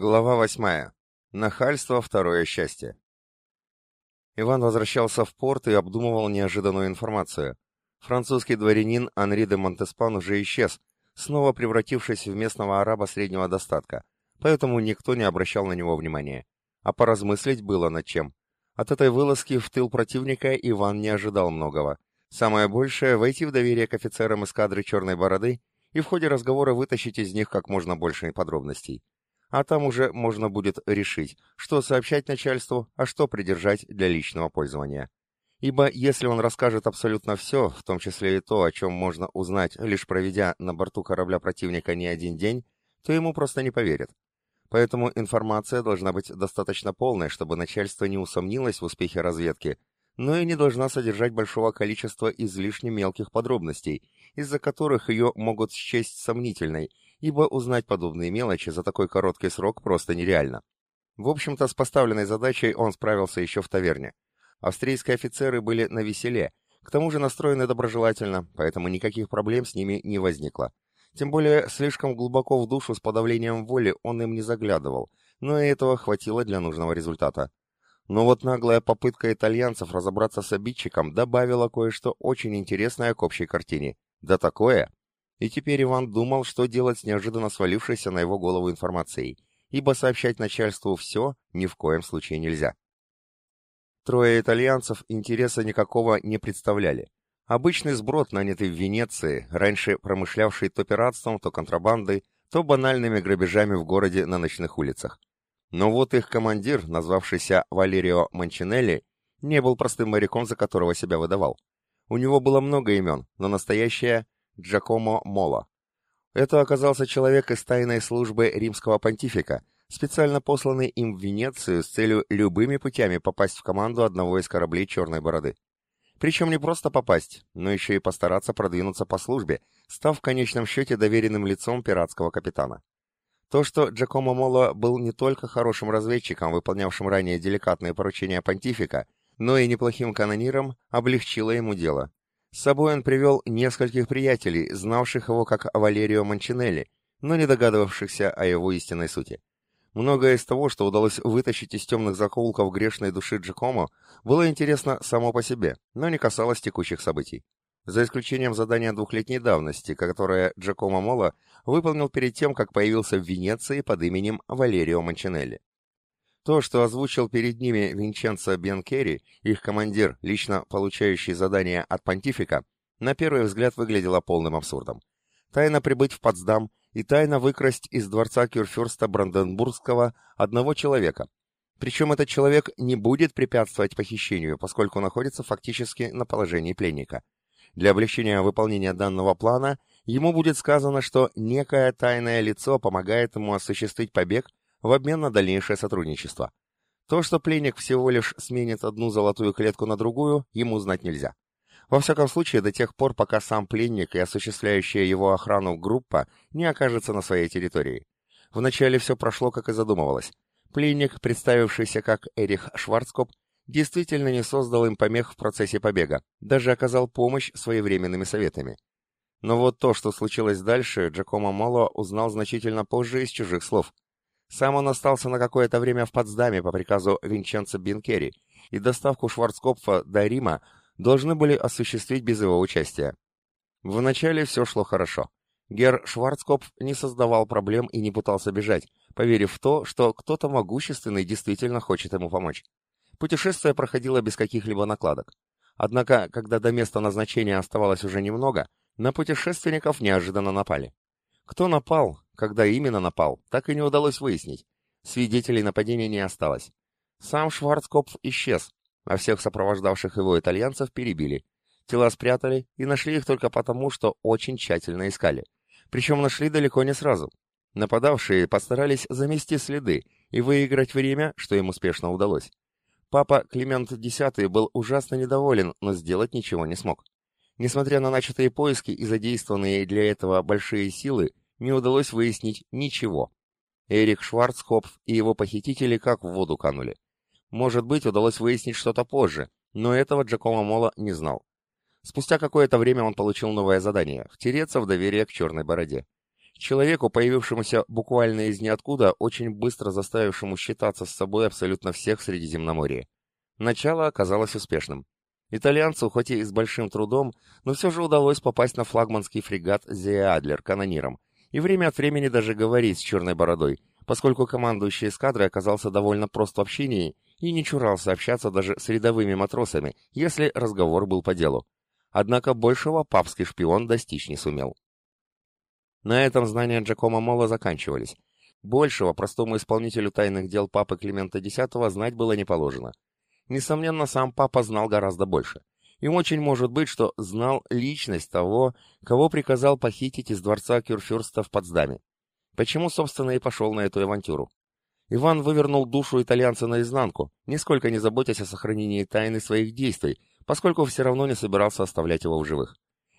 Глава восьмая. Нахальство – второе счастье. Иван возвращался в порт и обдумывал неожиданную информацию. Французский дворянин Анри де Монтеспан уже исчез, снова превратившись в местного араба среднего достатка, поэтому никто не обращал на него внимания. А поразмыслить было над чем. От этой вылазки в тыл противника Иван не ожидал многого. Самое большее – войти в доверие к офицерам эскадры Черной Бороды и в ходе разговора вытащить из них как можно больше подробностей а там уже можно будет решить, что сообщать начальству, а что придержать для личного пользования. Ибо если он расскажет абсолютно все, в том числе и то, о чем можно узнать, лишь проведя на борту корабля противника не один день, то ему просто не поверят. Поэтому информация должна быть достаточно полной, чтобы начальство не усомнилось в успехе разведки, но и не должна содержать большого количества излишне мелких подробностей, из-за которых ее могут счесть сомнительной ибо узнать подобные мелочи за такой короткий срок просто нереально. В общем-то, с поставленной задачей он справился еще в таверне. Австрийские офицеры были на веселе, к тому же настроены доброжелательно, поэтому никаких проблем с ними не возникло. Тем более, слишком глубоко в душу с подавлением воли он им не заглядывал, но и этого хватило для нужного результата. Но вот наглая попытка итальянцев разобраться с обидчиком добавила кое-что очень интересное к общей картине. Да такое, и теперь Иван думал, что делать с неожиданно свалившейся на его голову информацией, ибо сообщать начальству все ни в коем случае нельзя. Трое итальянцев интереса никакого не представляли. Обычный сброд, нанятый в Венеции, раньше промышлявший то пиратством, то контрабандой, то банальными грабежами в городе на ночных улицах. Но вот их командир, назвавшийся Валерио Манчинелли, не был простым моряком, за которого себя выдавал. У него было много имен, но настоящее Джакомо Мола. Это оказался человек из тайной службы римского понтифика, специально посланный им в Венецию с целью любыми путями попасть в команду одного из кораблей Черной Бороды. Причем не просто попасть, но еще и постараться продвинуться по службе, став в конечном счете доверенным лицом пиратского капитана. То, что Джакомо Моло был не только хорошим разведчиком, выполнявшим ранее деликатные поручения понтифика, но и неплохим канониром, облегчило ему дело. С собой он привел нескольких приятелей, знавших его как Валерио Манчинелли, но не догадывавшихся о его истинной сути. Многое из того, что удалось вытащить из темных закоулков грешной души Джакомо, было интересно само по себе, но не касалось текущих событий. За исключением задания двухлетней давности, которое Джакомо Мола выполнил перед тем, как появился в Венеции под именем Валерио Манчинелли. То, что озвучил перед ними Винченцо Бенкери, их командир, лично получающий задание от понтифика, на первый взгляд выглядело полным абсурдом. Тайно прибыть в Потсдам и тайно выкрасть из дворца Кюрфюрста Бранденбургского одного человека. Причем этот человек не будет препятствовать похищению, поскольку находится фактически на положении пленника. Для облегчения выполнения данного плана ему будет сказано, что некое тайное лицо помогает ему осуществить побег в обмен на дальнейшее сотрудничество. То, что пленник всего лишь сменит одну золотую клетку на другую, ему знать нельзя. Во всяком случае, до тех пор, пока сам пленник и осуществляющая его охрану группа не окажется на своей территории. Вначале все прошло, как и задумывалось. Пленник, представившийся как Эрих Шварцкоп, действительно не создал им помех в процессе побега, даже оказал помощь своевременными советами. Но вот то, что случилось дальше, Джакомо Мало узнал значительно позже из чужих слов – сам он остался на какое-то время в Потсдаме по приказу Винченца Бенкери, и доставку Шварцкопфа до Рима должны были осуществить без его участия. Вначале все шло хорошо. Гер Шварцкопф не создавал проблем и не пытался бежать, поверив в то, что кто-то могущественный действительно хочет ему помочь. Путешествие проходило без каких-либо накладок. Однако, когда до места назначения оставалось уже немного, на путешественников неожиданно напали. Кто напал, когда именно напал, так и не удалось выяснить. Свидетелей нападения не осталось. Сам Шварцкопф исчез, а всех сопровождавших его итальянцев перебили. Тела спрятали и нашли их только потому, что очень тщательно искали. Причем нашли далеко не сразу. Нападавшие постарались замести следы и выиграть время, что им успешно удалось. Папа Климент X был ужасно недоволен, но сделать ничего не смог. Несмотря на начатые поиски и задействованные для этого большие силы, не удалось выяснить ничего. Эрик Шварцхопф и его похитители как в воду канули. Может быть, удалось выяснить что-то позже, но этого Джакомо Мола не знал. Спустя какое-то время он получил новое задание – втереться в доверие к Черной Бороде. человеку, появившемуся буквально из ниоткуда, очень быстро заставившему считаться с собой абсолютно всех в Средиземноморье. Начало оказалось успешным. Итальянцу, хоть и с большим трудом, но все же удалось попасть на флагманский фрегат «Зея Адлер» канониром, и время от времени даже говорить с черной бородой, поскольку командующий эскадрой оказался довольно прост в общении и не чурался общаться даже с рядовыми матросами, если разговор был по делу. Однако большего папский шпион достичь не сумел. На этом знания Джакомо Мола заканчивались. Большего простому исполнителю тайных дел папы Климента X знать было не положено. Несомненно, сам папа знал гораздо больше. Им очень может быть, что знал личность того, кого приказал похитить из дворца Кюрфюрста в Потсдаме. Почему, собственно, и пошел на эту авантюру? Иван вывернул душу итальянца наизнанку, нисколько не заботясь о сохранении тайны своих действий, поскольку все равно не собирался оставлять его в живых.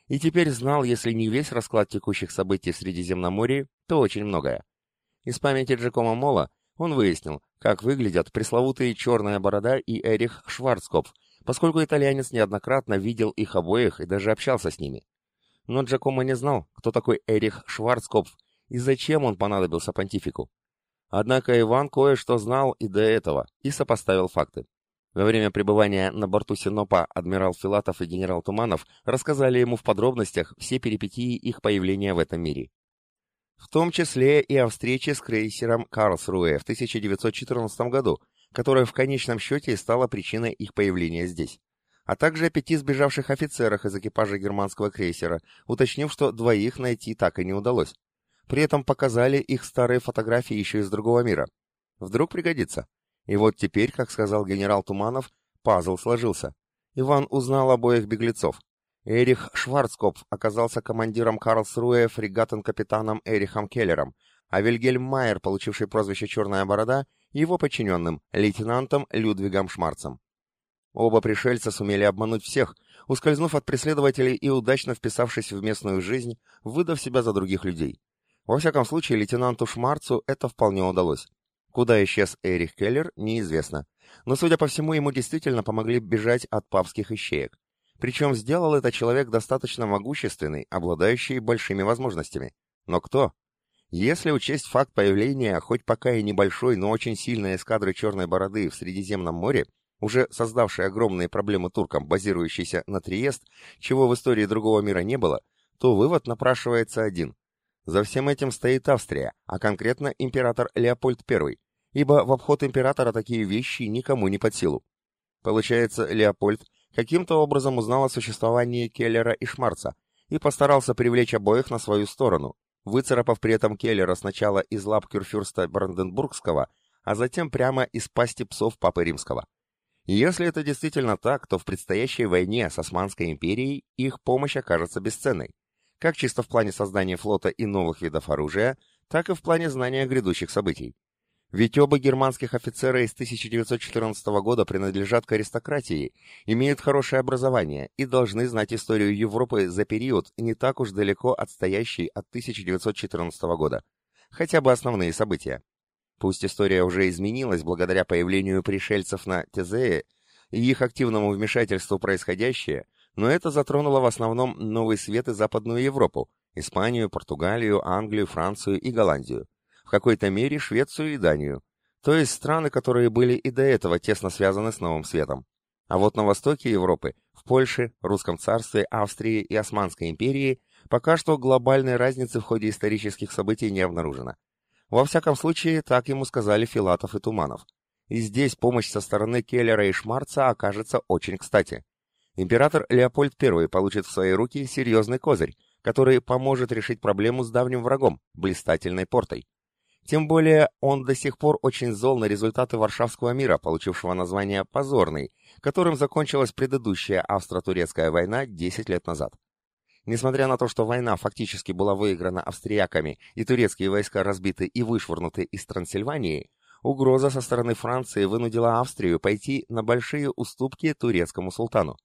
И теперь знал, если не весь расклад текущих событий в Средиземноморье, то очень многое. Из памяти Джекома Мола он выяснил, как выглядят пресловутые «Черная борода» и Эрих Шварцкопф, поскольку итальянец неоднократно видел их обоих и даже общался с ними. Но Джакомо не знал, кто такой Эрих Шварцкопф и зачем он понадобился понтифику. Однако Иван кое-что знал и до этого, и сопоставил факты. Во время пребывания на борту Синопа адмирал Филатов и генерал Туманов рассказали ему в подробностях все перипетии их появления в этом мире. В том числе и о встрече с крейсером «Карлсруэ» в 1914 году, которая в конечном счете стала причиной их появления здесь. А также о пяти сбежавших офицерах из экипажа германского крейсера, уточнив, что двоих найти так и не удалось. При этом показали их старые фотографии еще из другого мира. Вдруг пригодится. И вот теперь, как сказал генерал Туманов, пазл сложился. Иван узнал обоих беглецов. Эрих Шварцкопф оказался командиром Карлсруэ фрегатом-капитаном Эрихом Келлером, а Вильгельм Майер, получивший прозвище «Черная борода», его подчиненным, лейтенантом Людвигом Шмарцем. Оба пришельца сумели обмануть всех, ускользнув от преследователей и удачно вписавшись в местную жизнь, выдав себя за других людей. Во всяком случае, лейтенанту Шмарцу это вполне удалось. Куда исчез Эрих Келлер, неизвестно. Но, судя по всему, ему действительно помогли бежать от папских ищеек. Причем сделал это человек достаточно могущественный, обладающий большими возможностями. Но кто? Если учесть факт появления, хоть пока и небольшой, но очень сильной эскадры Черной Бороды в Средиземном море, уже создавшей огромные проблемы туркам, базирующейся на Триест, чего в истории другого мира не было, то вывод напрашивается один. За всем этим стоит Австрия, а конкретно император Леопольд I, ибо в обход императора такие вещи никому не под силу. Получается, Леопольд каким-то образом узнал о существовании Келлера и Шмарца и постарался привлечь обоих на свою сторону, выцарапав при этом Келлера сначала из лап кюрфюрста Бранденбургского, а затем прямо из пасти псов Папы Римского. И если это действительно так, то в предстоящей войне с Османской империей их помощь окажется бесценной как чисто в плане создания флота и новых видов оружия, так и в плане знания грядущих событий. Ведь оба германских офицера из 1914 года принадлежат к аристократии, имеют хорошее образование и должны знать историю Европы за период, не так уж далеко отстоящий от 1914 года. Хотя бы основные события. Пусть история уже изменилась благодаря появлению пришельцев на Тезее и их активному вмешательству в происходящее – но это затронуло в основном Новый Свет и Западную Европу, Испанию, Португалию, Англию, Францию и Голландию, в какой-то мере Швецию и Данию, то есть страны, которые были и до этого тесно связаны с Новым Светом. А вот на востоке Европы, в Польше, Русском царстве, Австрии и Османской империи пока что глобальной разницы в ходе исторических событий не обнаружено. Во всяком случае, так ему сказали Филатов и Туманов. И здесь помощь со стороны Келлера и Шмарца окажется очень кстати император Леопольд I получит в свои руки серьезный козырь, который поможет решить проблему с давним врагом, блистательной портой. Тем более он до сих пор очень зол на результаты Варшавского мира, получившего название «Позорный», которым закончилась предыдущая австро-турецкая война 10 лет назад. Несмотря на то, что война фактически была выиграна австрияками и турецкие войска разбиты и вышвырнуты из Трансильвании, угроза со стороны Франции вынудила Австрию пойти на большие уступки турецкому султану.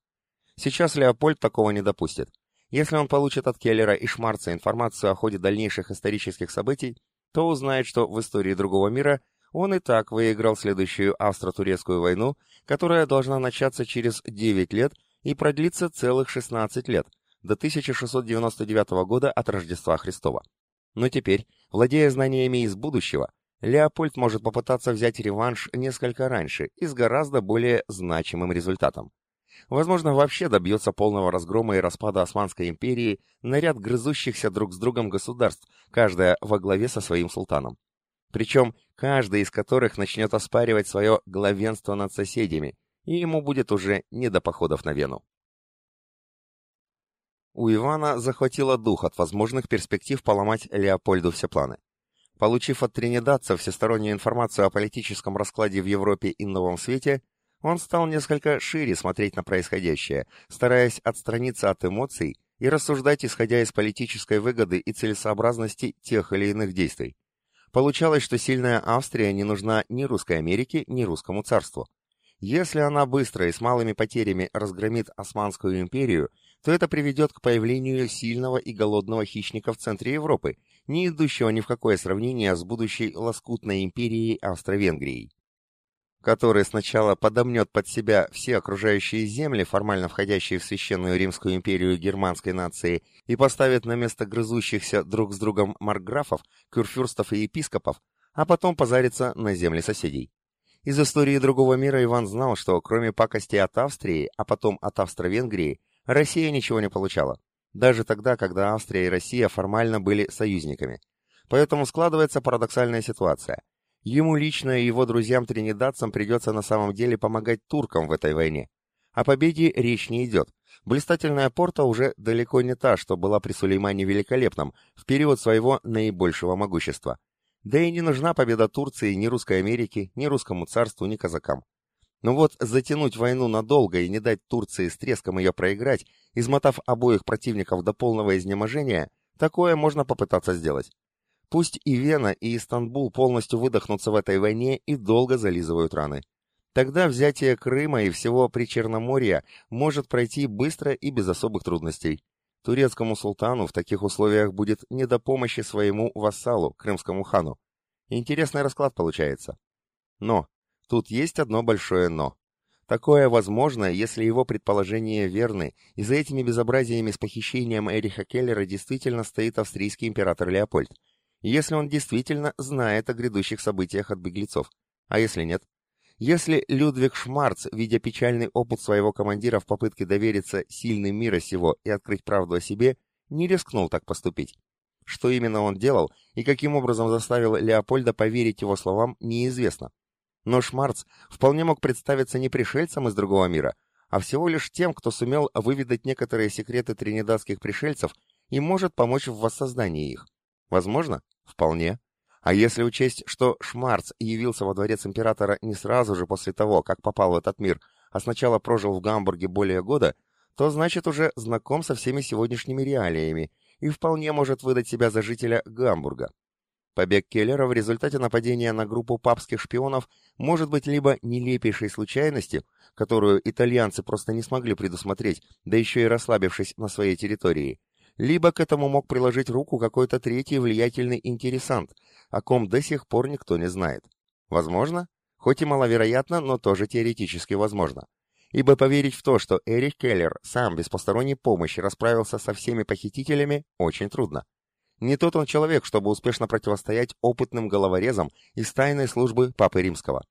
Сейчас Леопольд такого не допустит. Если он получит от Келлера и Шмарца информацию о ходе дальнейших исторических событий, то узнает, что в истории другого мира он и так выиграл следующую австро-турецкую войну, которая должна начаться через 9 лет и продлиться целых 16 лет, до 1699 года от Рождества Христова. Но теперь, владея знаниями из будущего, Леопольд может попытаться взять реванш несколько раньше и с гораздо более значимым результатом. Возможно, вообще добьется полного разгрома и распада Османской империи на ряд грызущихся друг с другом государств, каждая во главе со своим султаном. Причем каждый из которых начнет оспаривать свое главенство над соседями, и ему будет уже не до походов на Вену. У Ивана захватило дух от возможных перспектив поломать Леопольду все планы. Получив от тринидадцев всестороннюю информацию о политическом раскладе в Европе и Новом Свете, он стал несколько шире смотреть на происходящее, стараясь отстраниться от эмоций и рассуждать, исходя из политической выгоды и целесообразности тех или иных действий. Получалось, что сильная Австрия не нужна ни Русской Америке, ни Русскому царству. Если она быстро и с малыми потерями разгромит Османскую империю, то это приведет к появлению сильного и голодного хищника в центре Европы, не идущего ни в какое сравнение с будущей лоскутной империей Австро-Венгрией, который сначала подомнет под себя все окружающие земли, формально входящие в Священную Римскую империю германской нации, и поставит на место грызущихся друг с другом марграфов, кюрфюрстов и епископов, а потом позарится на земли соседей. Из истории другого мира Иван знал, что кроме пакости от Австрии, а потом от Австро-Венгрии, Россия ничего не получала. Даже тогда, когда Австрия и Россия формально были союзниками. Поэтому складывается парадоксальная ситуация. Ему лично и его друзьям-тринидадцам придется на самом деле помогать туркам в этой войне. О победе речь не идет. Блистательная порта уже далеко не та, что была при Сулеймане Великолепном, в период своего наибольшего могущества. Да и не нужна победа Турции ни Русской Америки, ни Русскому царству, ни казакам. Но вот затянуть войну надолго и не дать Турции с треском ее проиграть, измотав обоих противников до полного изнеможения, такое можно попытаться сделать. Пусть и Вена, и Истанбул полностью выдохнутся в этой войне и долго зализывают раны. Тогда взятие Крыма и всего Причерноморья может пройти быстро и без особых трудностей. Турецкому султану в таких условиях будет не до помощи своему вассалу, крымскому хану. Интересный расклад получается. Но, тут есть одно большое «но». Такое возможно, если его предположения верны, и за этими безобразиями с похищением Эриха Келлера действительно стоит австрийский император Леопольд. Если он действительно знает о грядущих событиях от беглецов. А если нет? Если Людвиг Шмарц, видя печальный опыт своего командира в попытке довериться сильным мира сего и открыть правду о себе, не рискнул так поступить. Что именно он делал и каким образом заставил Леопольда поверить его словам, неизвестно. Но Шмарц вполне мог представиться не пришельцем из другого мира, а всего лишь тем, кто сумел выведать некоторые секреты тринидадских пришельцев и может помочь в воссоздании их. Возможно? Вполне. А если учесть, что Шмарц явился во дворец императора не сразу же после того, как попал в этот мир, а сначала прожил в Гамбурге более года, то значит уже знаком со всеми сегодняшними реалиями и вполне может выдать себя за жителя Гамбурга. Побег Келлера в результате нападения на группу папских шпионов может быть либо нелепейшей случайностью, которую итальянцы просто не смогли предусмотреть, да еще и расслабившись на своей территории, либо к этому мог приложить руку какой-то третий влиятельный интересант, о ком до сих пор никто не знает. Возможно, хоть и маловероятно, но тоже теоретически возможно. Ибо поверить в то, что Эрих Келлер сам без посторонней помощи расправился со всеми похитителями, очень трудно. Не тот он человек, чтобы успешно противостоять опытным головорезам из тайной службы Папы Римского.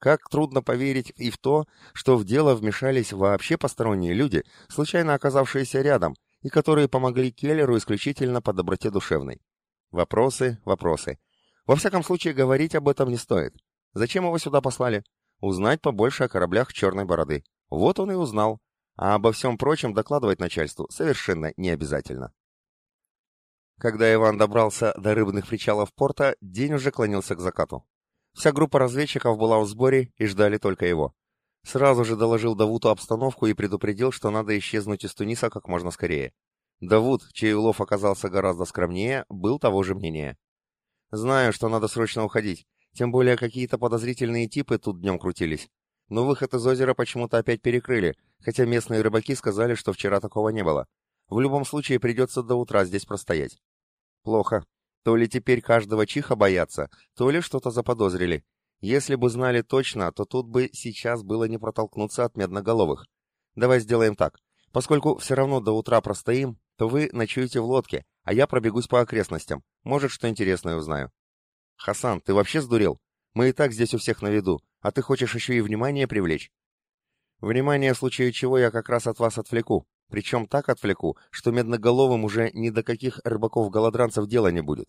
Как трудно поверить и в то, что в дело вмешались вообще посторонние люди, случайно оказавшиеся рядом, и которые помогли Келлеру исключительно по доброте душевной. Вопросы, вопросы. Во всяком случае, говорить об этом не стоит. Зачем его сюда послали? Узнать побольше о кораблях Черной Бороды. Вот он и узнал. А обо всем прочем докладывать начальству совершенно не обязательно. Когда Иван добрался до рыбных причалов порта, день уже клонился к закату. Вся группа разведчиков была в сборе и ждали только его. Сразу же доложил Давуту обстановку и предупредил, что надо исчезнуть из Туниса как можно скорее. Давут, чей улов оказался гораздо скромнее, был того же мнения. Знаю, что надо срочно уходить. Тем более какие-то подозрительные типы тут днем крутились. Но выход из озера почему-то опять перекрыли, хотя местные рыбаки сказали, что вчера такого не было. В любом случае придется до утра здесь простоять. Плохо. То ли теперь каждого чиха боятся, то ли что-то заподозрили. Если бы знали точно, то тут бы сейчас было не протолкнуться от медноголовых. Давай сделаем так. Поскольку все равно до утра простоим, то вы ночуете в лодке, а я пробегусь по окрестностям. Может, что интересное узнаю. Хасан, ты вообще сдурел? Мы и так здесь у всех на виду, а ты хочешь еще и внимание привлечь? Внимание, в случае чего я как раз от вас отвлеку. Причем так отвлеку, что медноголовым уже ни до каких рыбаков-голодранцев дела не будет.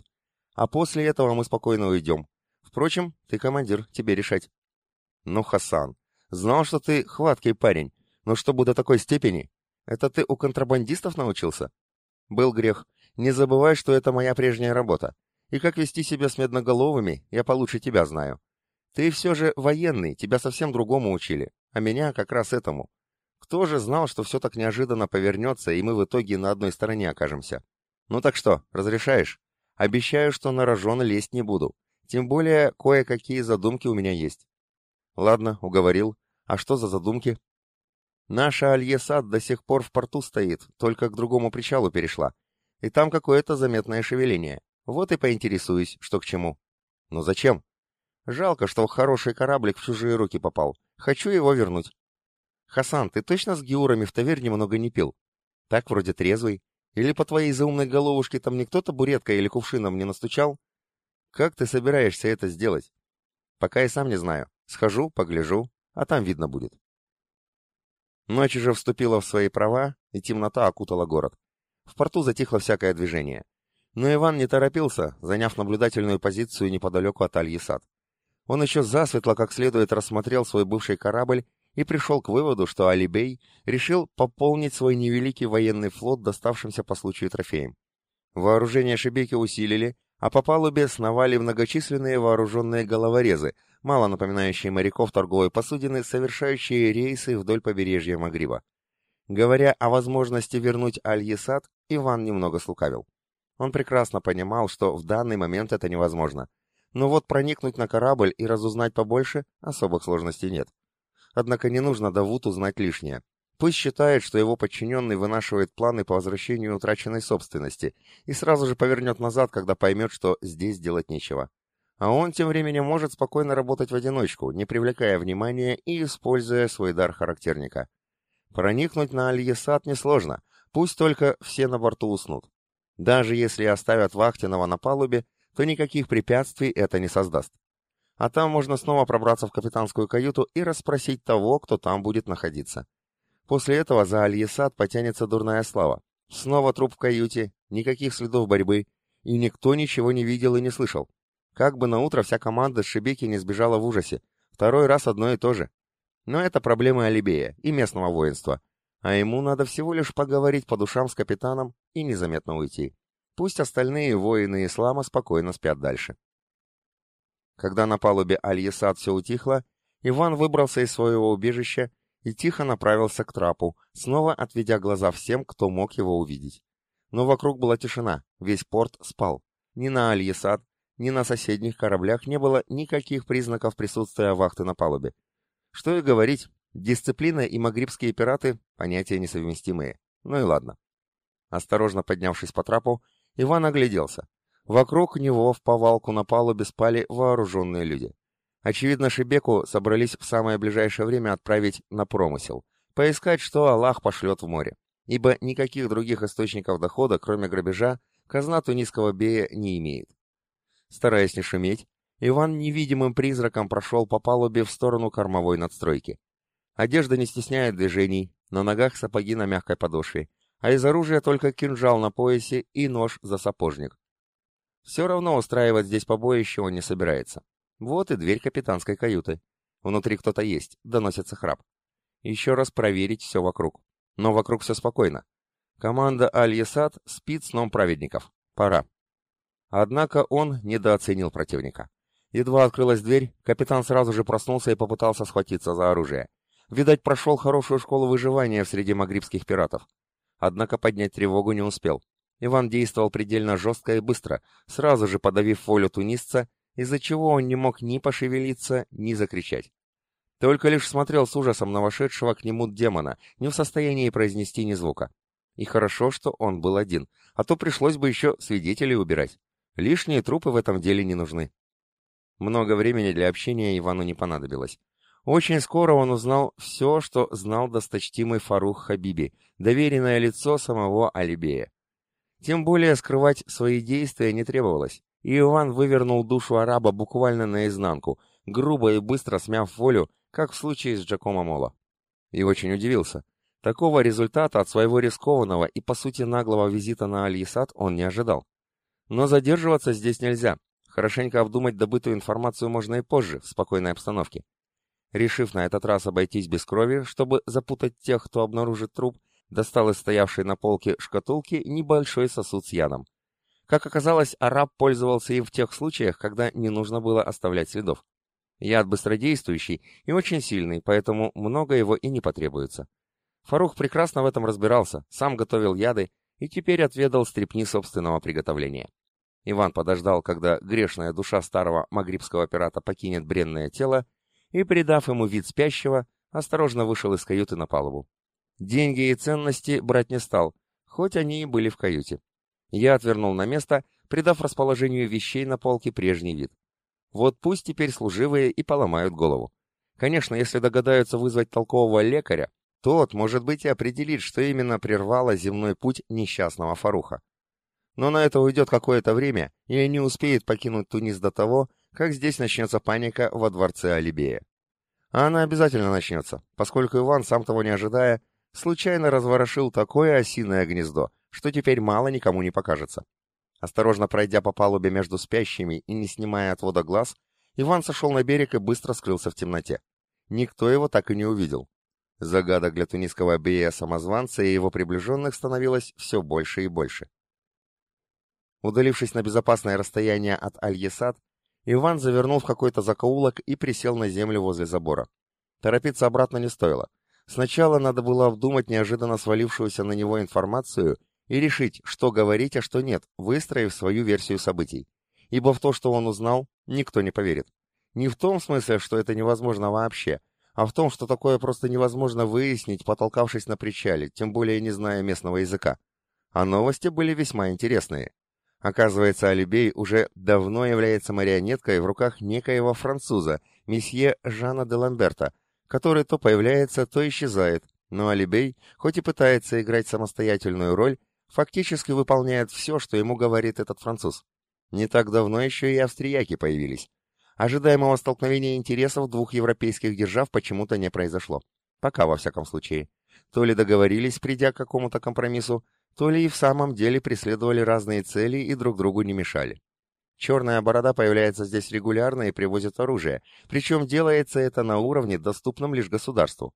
А после этого мы спокойно уйдем. Впрочем, ты командир, тебе решать. Ну, Хасан, знал, что ты хваткий парень, но чтобы до такой степени? Это ты у контрабандистов научился? Был грех. Не забывай, что это моя прежняя работа. И как вести себя с медноголовыми, я получше тебя знаю. Ты все же военный, тебя совсем другому учили, а меня как раз этому. Кто же знал, что все так неожиданно повернется, и мы в итоге на одной стороне окажемся? Ну так что, разрешаешь? Обещаю, что на рожон лезть не буду. Тем более, кое-какие задумки у меня есть. Ладно, уговорил. А что за задумки? Наша Альесад до сих пор в порту стоит, только к другому причалу перешла. И там какое-то заметное шевеление. Вот и поинтересуюсь, что к чему. Но зачем? Жалко, что хороший кораблик в чужие руки попал. Хочу его вернуть. Хасан, ты точно с геурами в таверне много не пил? Так вроде трезвый. Или по твоей заумной головушке там никто табуреткой или кувшином не настучал? Как ты собираешься это сделать? Пока и сам не знаю. Схожу, погляжу, а там видно будет. Ночь уже вступила в свои права, и темнота окутала город. В порту затихло всякое движение. Но Иван не торопился, заняв наблюдательную позицию неподалеку от Аль-Ясад. Он еще засветло как следует рассмотрел свой бывший корабль и пришел к выводу, что Алибей решил пополнить свой невеликий военный флот доставшимся по случаю трофеем. Вооружение Шебеки усилили, а по палубе сновали многочисленные вооруженные головорезы, мало напоминающие моряков торговой посудины, совершающие рейсы вдоль побережья Магриба. Говоря о возможности вернуть Аль-Есад, Иван немного слукавил. Он прекрасно понимал, что в данный момент это невозможно. Но вот проникнуть на корабль и разузнать побольше особых сложностей нет. Однако не нужно Давуту знать лишнее. Пусть считает, что его подчиненный вынашивает планы по возвращению утраченной собственности и сразу же повернет назад, когда поймет, что здесь делать нечего. А он тем временем может спокойно работать в одиночку, не привлекая внимания и используя свой дар характерника. Проникнуть на Аль-Есад несложно, пусть только все на борту уснут. Даже если оставят Вахтинова на палубе, то никаких препятствий это не создаст. А там можно снова пробраться в капитанскую каюту и расспросить того, кто там будет находиться. После этого за Аль-Есад потянется дурная слава. Снова труп в каюте, никаких следов борьбы, и никто ничего не видел и не слышал. Как бы на утро вся команда с Шебеки не сбежала в ужасе. Второй раз одно и то же. Но это проблемы Алибея и местного воинства. А ему надо всего лишь поговорить по душам с капитаном и незаметно уйти. Пусть остальные воины ислама спокойно спят дальше. Когда на палубе Аль-Ясад все утихло, Иван выбрался из своего убежища и тихо направился к трапу, снова отведя глаза всем, кто мог его увидеть. Но вокруг была тишина, весь порт спал. Ни на Аль-Ясад, ни на соседних кораблях не было никаких признаков присутствия вахты на палубе. Что и говорить, дисциплина и магрибские пираты — понятия несовместимые. Ну и ладно. Осторожно поднявшись по трапу, Иван огляделся. Вокруг него в повалку на палубе спали вооруженные люди. Очевидно, Шибеку собрались в самое ближайшее время отправить на промысел, поискать, что Аллах пошлет в море, ибо никаких других источников дохода, кроме грабежа, казна тунисского бея не имеет. Стараясь не шуметь, Иван невидимым призраком прошел по палубе в сторону кормовой надстройки. Одежда не стесняет движений, на ногах сапоги на мягкой подошве, а из оружия только кинжал на поясе и нож за сапожник. Все равно устраивать здесь побоище он не собирается. Вот и дверь капитанской каюты. Внутри кто-то есть, доносится храп. Еще раз проверить все вокруг. Но вокруг все спокойно. Команда Аль-Ясад спит сном праведников. Пора. Однако он недооценил противника. Едва открылась дверь, капитан сразу же проснулся и попытался схватиться за оружие. Видать, прошел хорошую школу выживания среди магрибских пиратов. Однако поднять тревогу не успел. Иван действовал предельно жестко и быстро, сразу же подавив волю тунисца, из-за чего он не мог ни пошевелиться, ни закричать. Только лишь смотрел с ужасом на вошедшего к нему демона, не в состоянии произнести ни звука. И хорошо, что он был один, а то пришлось бы еще свидетелей убирать. Лишние трупы в этом деле не нужны. Много времени для общения Ивану не понадобилось. Очень скоро он узнал все, что знал досточтимый Фарух Хабиби, доверенное лицо самого Алибея. Тем более скрывать свои действия не требовалось, и Иван вывернул душу араба буквально наизнанку, грубо и быстро смяв волю, как в случае с Джакомо Моло. И очень удивился. Такого результата от своего рискованного и, по сути, наглого визита на Аль-Ясад он не ожидал. Но задерживаться здесь нельзя. Хорошенько обдумать добытую информацию можно и позже, в спокойной обстановке. Решив на этот раз обойтись без крови, чтобы запутать тех, кто обнаружит труп, достал из стоявшей на полке шкатулки небольшой сосуд с ядом. Как оказалось, араб пользовался им в тех случаях, когда не нужно было оставлять следов. Яд быстродействующий и очень сильный, поэтому много его и не потребуется. Фарух прекрасно в этом разбирался, сам готовил яды и теперь отведал стрепни собственного приготовления. Иван подождал, когда грешная душа старого магрибского пирата покинет бренное тело, и, придав ему вид спящего, осторожно вышел из каюты на палубу. Деньги и ценности брать не стал, хоть они и были в каюте. Я отвернул на место, придав расположению вещей на полке прежний вид. Вот пусть теперь служивые и поломают голову. Конечно, если догадаются вызвать толкового лекаря, тот, может быть, и определит, что именно прервало земной путь несчастного Фаруха. Но на это уйдет какое-то время, и они успеют покинуть Тунис до того, как здесь начнется паника во дворце Алибея. А она обязательно начнется, поскольку Иван, сам того не ожидая, случайно разворошил такое осиное гнездо, что теперь мало никому не покажется. Осторожно пройдя по палубе между спящими и не снимая отвода глаз, Иван сошел на берег и быстро скрылся в темноте. Никто его так и не увидел. Загадок для тунисского Бея-самозванца и его приближенных становилось все больше и больше. Удалившись на безопасное расстояние от Аль-Есад, Иван завернул в какой-то закоулок и присел на землю возле забора. Торопиться обратно не стоило. Сначала надо было обдумать неожиданно свалившуюся на него информацию и решить, что говорить, а что нет, выстроив свою версию событий. Ибо в то, что он узнал, никто не поверит. Не в том смысле, что это невозможно вообще, а в том, что такое просто невозможно выяснить, потолкавшись на причале, тем более не зная местного языка. А новости были весьма интересные. Оказывается, Алибей уже давно является марионеткой в руках некоего француза, месье Жана де Ламберта, который то появляется, то исчезает, но Алибей, хоть и пытается играть самостоятельную роль, фактически выполняет все, что ему говорит этот француз. Не так давно еще и австрияки появились. Ожидаемого столкновения интересов двух европейских держав почему-то не произошло. Пока, во всяком случае. То ли договорились, придя к какому-то компромиссу, то ли и в самом деле преследовали разные цели и друг другу не мешали. Черная борода появляется здесь регулярно и привозит оружие, причем делается это на уровне, доступном лишь государству.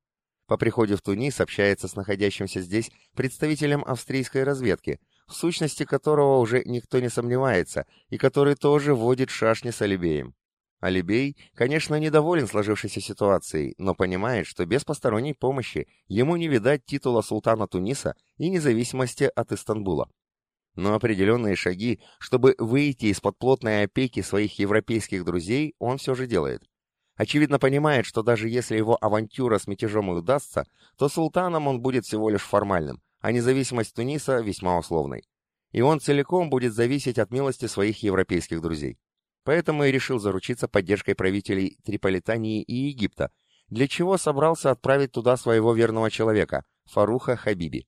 По приходе в Тунис общается с находящимся здесь представителем австрийской разведки, в сущности которого уже никто не сомневается, и который тоже водит шашни с Алибеем. Алибей, конечно, недоволен сложившейся ситуацией, но понимает, что без посторонней помощи ему не видать титула султана Туниса и независимости от Истанбула но определенные шаги, чтобы выйти из-под плотной опеки своих европейских друзей, он все же делает. Очевидно понимает, что даже если его авантюра с мятежом и удастся, то султаном он будет всего лишь формальным, а независимость Туниса весьма условной. И он целиком будет зависеть от милости своих европейских друзей. Поэтому и решил заручиться поддержкой правителей Триполитании и Египта, для чего собрался отправить туда своего верного человека, Фаруха Хабиби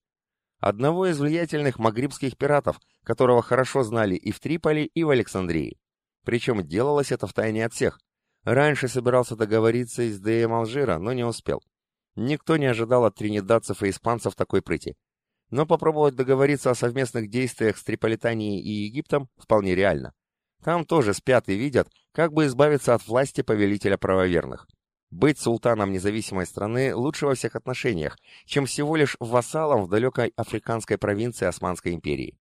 одного из влиятельных магрибских пиратов, которого хорошо знали и в Триполи, и в Александрии. Причем делалось это втайне от всех. Раньше собирался договориться с Деем Алжира, но не успел. Никто не ожидал от тринидадцев и испанцев такой прыти. Но попробовать договориться о совместных действиях с Триполитанией и Египтом вполне реально. Там тоже спят и видят, как бы избавиться от власти повелителя правоверных. Быть султаном независимой страны лучше во всех отношениях, чем всего лишь вассалом в далекой африканской провинции Османской империи.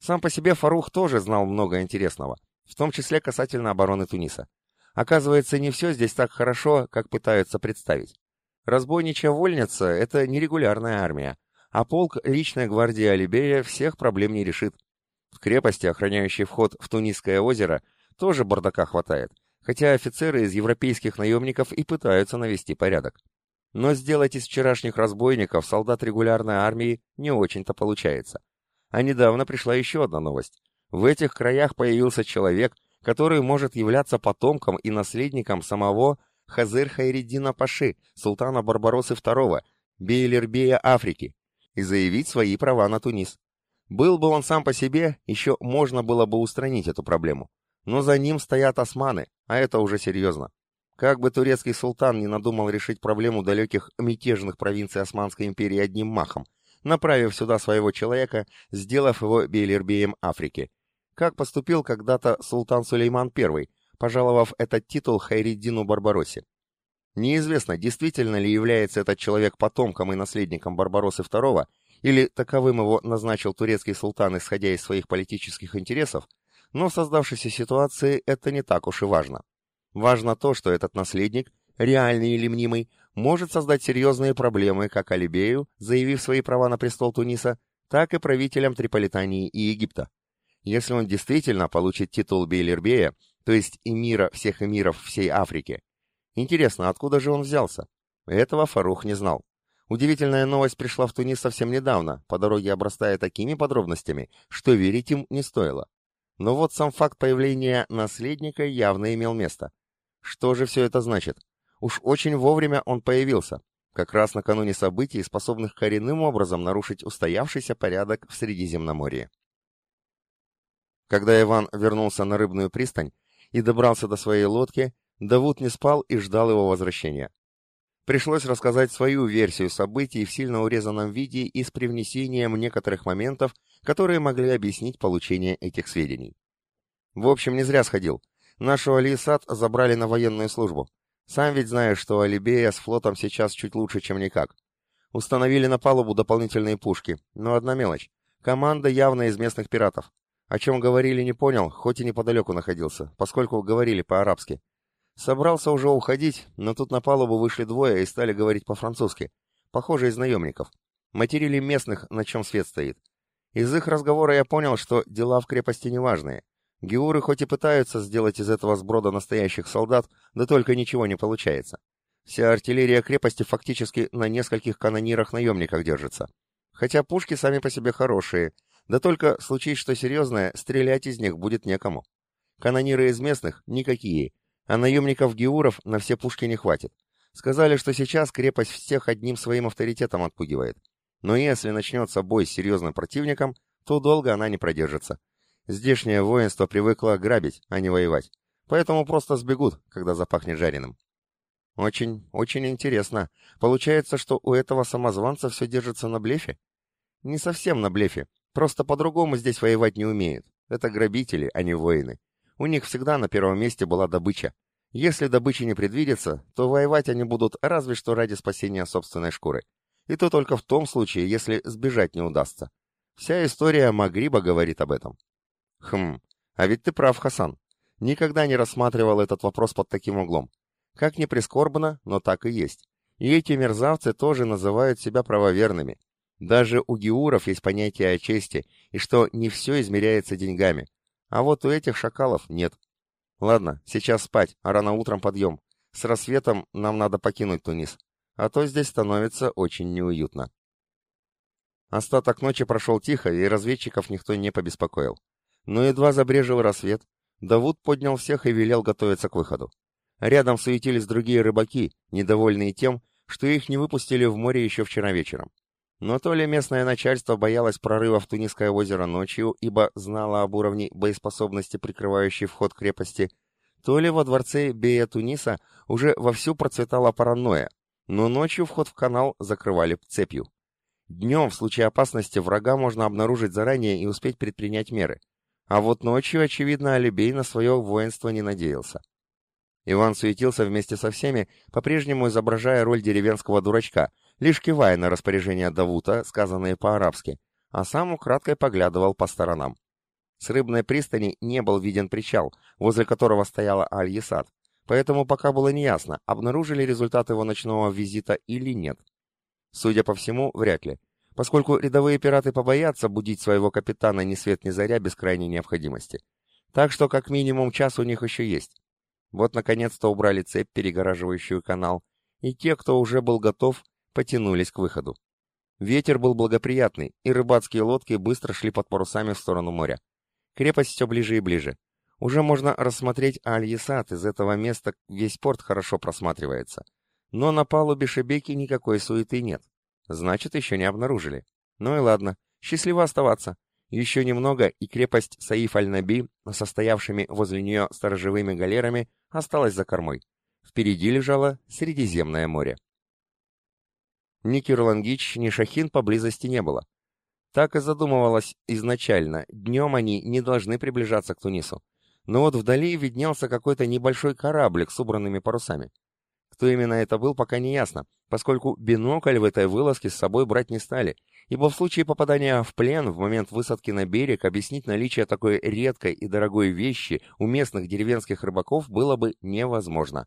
Сам по себе Фарух тоже знал много интересного, в том числе касательно обороны Туниса. Оказывается, не все здесь так хорошо, как пытаются представить. Разбойничья вольница — это нерегулярная армия, а полк личной гвардии Алибея всех проблем не решит. В крепости, охраняющей вход в Тунисское озеро, тоже бардака хватает, хотя офицеры из европейских наемников и пытаются навести порядок. Но сделать из вчерашних разбойников солдат регулярной армии не очень-то получается. А недавно пришла еще одна новость. В этих краях появился человек, который может являться потомком и наследником самого Хазыр Хайреддина Паши, султана Барбаросы II, Бейлербея Африки, и заявить свои права на Тунис. Был бы он сам по себе, еще можно было бы устранить эту проблему. Но за ним стоят османы, а это уже серьезно. Как бы турецкий султан не надумал решить проблему далеких мятежных провинций Османской империи одним махом, направив сюда своего человека, сделав его Бейлербеем Африки. Как поступил когда-то султан Сулейман I, пожаловав этот титул Хайриддину Барбаросе. Неизвестно, действительно ли является этот человек потомком и наследником Барбаросы II, или таковым его назначил турецкий султан, исходя из своих политических интересов, но в создавшейся ситуации это не так уж и важно. Важно то, что этот наследник, реальный или мнимый, может создать серьезные проблемы как Алибею, заявив свои права на престол Туниса, так и правителям Триполитании и Египта. Если он действительно получит титул Бейлербея, то есть эмира всех эмиров всей Африки. Интересно, откуда же он взялся? Этого Фарух не знал. Удивительная новость пришла в Тунис совсем недавно, по дороге обрастая такими подробностями, что верить им не стоило. Но вот сам факт появления наследника явно имел место. Что же все это значит? Уж очень вовремя он появился, как раз накануне событий, способных коренным образом нарушить устоявшийся порядок в Средиземноморье. Когда Иван вернулся на рыбную пристань и добрался до своей лодки, Давуд не спал и ждал его возвращения. Пришлось рассказать свою версию событий в сильно урезанном виде и с привнесением некоторых моментов, которые могли объяснить получение этих сведений. В общем, не зря сходил. Нашу Алисат забрали на военную службу. Сам ведь знаешь, что Алибея с флотом сейчас чуть лучше, чем никак. Установили на палубу дополнительные пушки, но одна мелочь. Команда явно из местных пиратов. О чем говорили, не понял, хоть и неподалеку находился, поскольку говорили по-арабски. Собрался уже уходить, но тут на палубу вышли двое и стали говорить по-французски. Похоже, из наемников. Материли местных, на чем свет стоит. Из их разговора я понял, что дела в крепости неважные. Геуры хоть и пытаются сделать из этого сброда настоящих солдат, да только ничего не получается. Вся артиллерия крепости фактически на нескольких канонирах-наемниках держится. Хотя пушки сами по себе хорошие, да только, случись что серьезное, стрелять из них будет некому. Канониры из местных — никакие, а наемников-геуров на все пушки не хватит. Сказали, что сейчас крепость всех одним своим авторитетом отпугивает. Но если начнется бой с серьезным противником, то долго она не продержится. Здешнее воинство привыкло грабить, а не воевать. Поэтому просто сбегут, когда запахнет жареным. Очень, очень интересно. Получается, что у этого самозванца все держится на блефе? Не совсем на блефе. Просто по-другому здесь воевать не умеют. Это грабители, а не воины. У них всегда на первом месте была добыча. Если добычи не предвидится, то воевать они будут разве что ради спасения собственной шкуры. И то только в том случае, если сбежать не удастся. Вся история Магриба говорит об этом. Хм, а ведь ты прав, Хасан. Никогда не рассматривал этот вопрос под таким углом. Как ни прискорбно, но так и есть. И эти мерзавцы тоже называют себя правоверными. Даже у геуров есть понятие о чести, и что не все измеряется деньгами, а вот у этих шакалов нет. Ладно, сейчас спать, а рано утром подъем. С рассветом нам надо покинуть Тунис. А то здесь становится очень неуютно. Остаток ночи прошел тихо, и разведчиков никто не побеспокоил. Но едва забрежил рассвет, Давуд поднял всех и велел готовиться к выходу. Рядом суетились другие рыбаки, недовольные тем, что их не выпустили в море еще вчера вечером. Но то ли местное начальство боялось прорыва в Тунисское озеро ночью, ибо знало об уровне боеспособности, прикрывающей вход крепости, то ли во дворце Бея Туниса уже вовсю процветала паранойя, но ночью вход в канал закрывали цепью. Днем, в случае опасности, врага можно обнаружить заранее и успеть предпринять меры. А вот ночью, очевидно, Алибей на свое воинство не надеялся. Иван суетился вместе со всеми, по-прежнему изображая роль деревенского дурачка, лишь кивая на распоряжения Давута, сказанные по-арабски, а сам украдкой поглядывал по сторонам. С рыбной пристани не был виден причал, возле которого стояла Аль-Ясад, поэтому пока было неясно, обнаружили результат его ночного визита или нет. Судя по всему, вряд ли, поскольку рядовые пираты побоятся будить своего капитана ни свет ни заря без крайней необходимости. Так что как минимум час у них еще есть. Вот наконец-то убрали цепь, перегораживающую канал, и те, кто уже был готов, потянулись к выходу. Ветер был благоприятный, и рыбацкие лодки быстро шли под парусами в сторону моря. Крепость все ближе и ближе. Уже можно рассмотреть Аль-Ясад, из этого места весь порт хорошо просматривается. Но на палубе Шебеки никакой суеты нет. Значит, еще не обнаружили. Ну и ладно, счастливо оставаться. Еще немного, и крепость Саиф-аль-Наби, состоявшими возле нее сторожевыми галерами, осталась за кормой. Впереди лежало Средиземное море. Ни Кирлангич, ни Шахин поблизости не было. Так и задумывалось изначально, днем они не должны приближаться к Тунису. Но вот вдали виднелся какой-то небольшой кораблик с убранными парусами. Кто именно это был, пока не ясно, поскольку бинокль в этой вылазке с собой брать не стали, ибо в случае попадания в плен в момент высадки на берег объяснить наличие такой редкой и дорогой вещи у местных деревенских рыбаков было бы невозможно.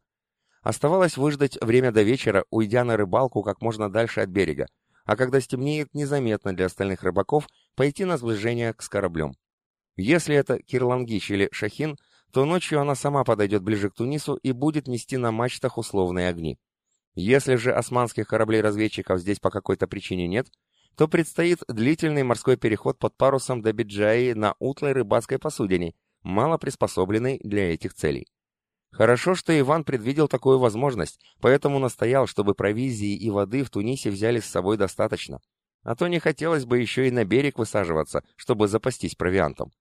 Оставалось выждать время до вечера, уйдя на рыбалку как можно дальше от берега, а когда стемнеет незаметно для остальных рыбаков, пойти на сближение с кораблем. Если это Кирлангич или Шахин, то ночью она сама подойдет ближе к Тунису и будет нести на мачтах условные огни. Если же османских кораблей-разведчиков здесь по какой-то причине нет, то предстоит длительный морской переход под парусом до Биджаи на утлой рыбацкой посудине, мало приспособленной для этих целей. Хорошо, что Иван предвидел такую возможность, поэтому настоял, чтобы провизии и воды в Тунисе взяли с собой достаточно. А то не хотелось бы еще и на берег высаживаться, чтобы запастись провиантом.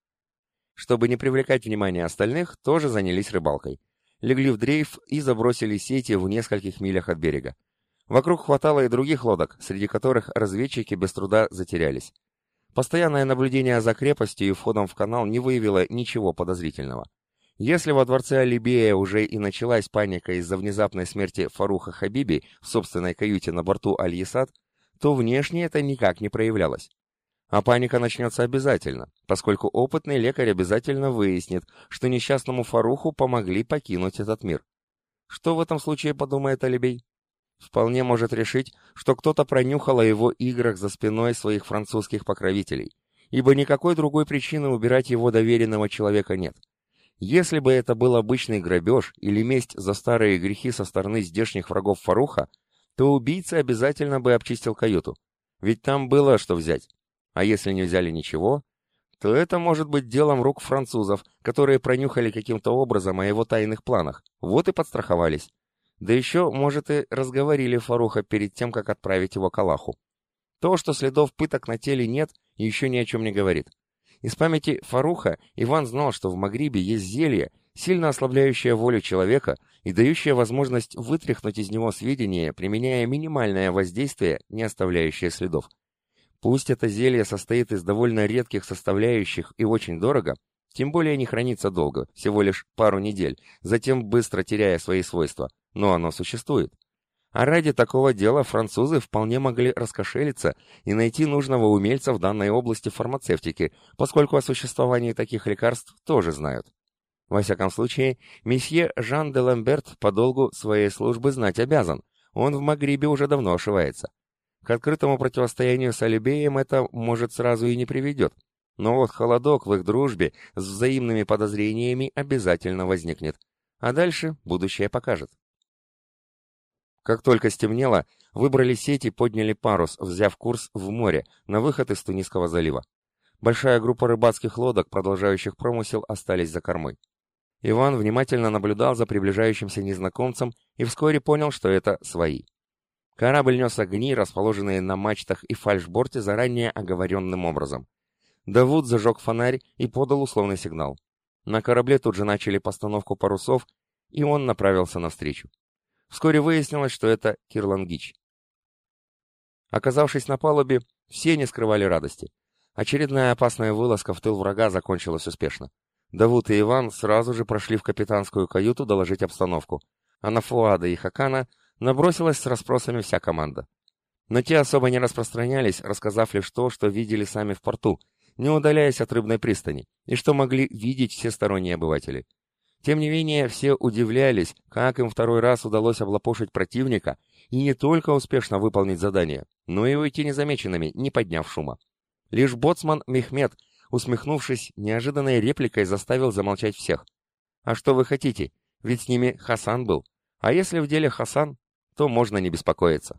Чтобы не привлекать внимание остальных, тоже занялись рыбалкой. Легли в дрейф и забросили сети в нескольких милях от берега. Вокруг хватало и других лодок, среди которых разведчики без труда затерялись. Постоянное наблюдение за крепостью и входом в канал не выявило ничего подозрительного. Если во дворце Алибея уже и началась паника из-за внезапной смерти Фаруха Хабиби в собственной каюте на борту Аль-Ясад, то внешне это никак не проявлялось. А паника начнется обязательно, поскольку опытный лекарь обязательно выяснит, что несчастному Фаруху помогли покинуть этот мир. Что в этом случае подумает Алибей? Вполне может решить, что кто-то пронюхал о его играх за спиной своих французских покровителей, ибо никакой другой причины убирать его доверенного человека нет. Если бы это был обычный грабеж или месть за старые грехи со стороны здешних врагов Фаруха, то убийца обязательно бы обчистил каюту. Ведь там было что взять. А если не взяли ничего, то это может быть делом рук французов, которые пронюхали каким-то образом о его тайных планах, вот и подстраховались. Да еще, может, и разговорили Фаруха перед тем, как отправить его к Аллаху. То, что следов пыток на теле нет, еще ни о чем не говорит. Из памяти Фаруха Иван знал, что в Магрибе есть зелье, сильно ослабляющее волю человека и дающее возможность вытряхнуть из него сведения, применяя минимальное воздействие, не оставляющее следов. Пусть это зелье состоит из довольно редких составляющих и очень дорого, тем более не хранится долго, всего лишь пару недель, затем быстро теряя свои свойства, но оно существует. А ради такого дела французы вполне могли раскошелиться и найти нужного умельца в данной области фармацевтики, поскольку о существовании таких лекарств тоже знают. Во всяком случае, месье Жан де Ламберт по долгу своей службы знать обязан, он в Магрибе уже давно ошивается. К открытому противостоянию с Алибеем это, может, сразу и не приведет. Но вот холодок в их дружбе с взаимными подозрениями обязательно возникнет. А дальше будущее покажет. Как только стемнело, выбрали сеть и подняли парус, взяв курс в море, на выход из Тунисского залива. Большая группа рыбацких лодок, продолжающих промысел, остались за кормой. Иван внимательно наблюдал за приближающимся незнакомцем и вскоре понял, что это свои. Корабль нес огни, расположенные на мачтах и фальшборте заранее оговоренным образом. Давуд зажег фонарь и подал условный сигнал. На корабле тут же начали постановку парусов, и он направился навстречу. Вскоре выяснилось, что это Кирлангич. Оказавшись на палубе, все не скрывали радости. Очередная опасная вылазка в тыл врага закончилась успешно. Давуд и Иван сразу же прошли в капитанскую каюту доложить обстановку, а на Фуада и Хакана Набросилась с расспросами вся команда. Но те особо не распространялись, рассказав лишь то, что видели сами в порту, не удаляясь от рыбной пристани, и что могли видеть все сторонние обыватели. Тем не менее, все удивлялись, как им второй раз удалось облапошить противника и не только успешно выполнить задание, но и уйти незамеченными, не подняв шума. Лишь боцман Мехмед, усмехнувшись, неожиданной репликой заставил замолчать всех. «А что вы хотите? Ведь с ними Хасан был. А если в деле Хасан, то можно не беспокоиться.